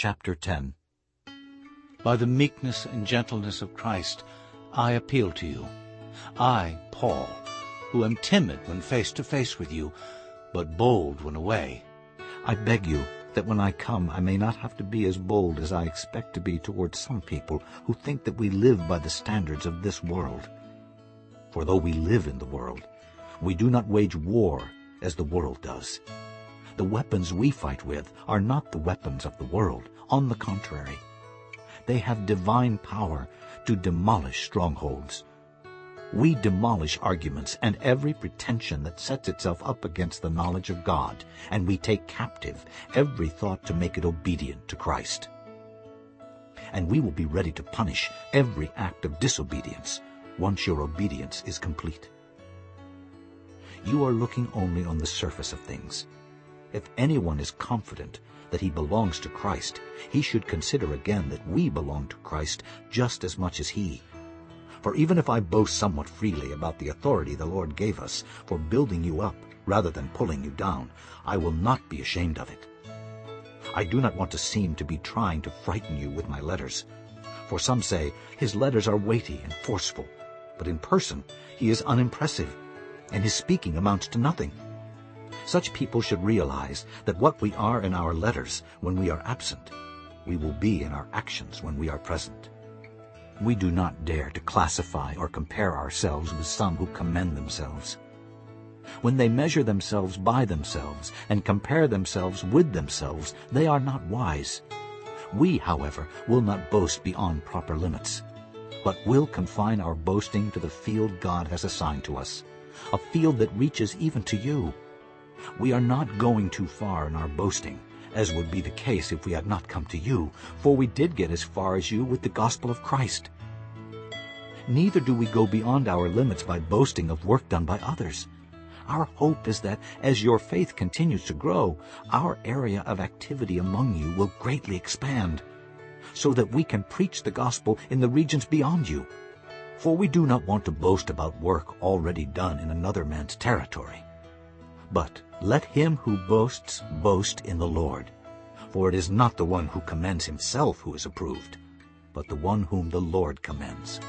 Chapter 10 By the meekness and gentleness of Christ, I appeal to you. I, Paul, who am timid when face to face with you, but bold when away. I beg you that when I come I may not have to be as bold as I expect to be towards some people who think that we live by the standards of this world. For though we live in the world, we do not wage war as the world does. The weapons we fight with are not the weapons of the world. On the contrary, they have divine power to demolish strongholds. We demolish arguments and every pretension that sets itself up against the knowledge of God, and we take captive every thought to make it obedient to Christ. And we will be ready to punish every act of disobedience once your obedience is complete. You are looking only on the surface of things. If anyone is confident that he belongs to Christ, he should consider again that we belong to Christ just as much as he. For even if I boast somewhat freely about the authority the Lord gave us for building you up rather than pulling you down, I will not be ashamed of it. I do not want to seem to be trying to frighten you with my letters. For some say, his letters are weighty and forceful, but in person he is unimpressive, and his speaking amounts to nothing. Such people should realize that what we are in our letters when we are absent, we will be in our actions when we are present. We do not dare to classify or compare ourselves with some who commend themselves. When they measure themselves by themselves and compare themselves with themselves, they are not wise. We, however, will not boast beyond proper limits, but will confine our boasting to the field God has assigned to us, a field that reaches even to you. We are not going too far in our boasting, as would be the case if we had not come to you, for we did get as far as you with the gospel of Christ. Neither do we go beyond our limits by boasting of work done by others. Our hope is that as your faith continues to grow, our area of activity among you will greatly expand, so that we can preach the gospel in the regions beyond you. For we do not want to boast about work already done in another man's territory. But let him who boasts boast in the Lord. For it is not the one who commends himself who is approved, but the one whom the Lord commends.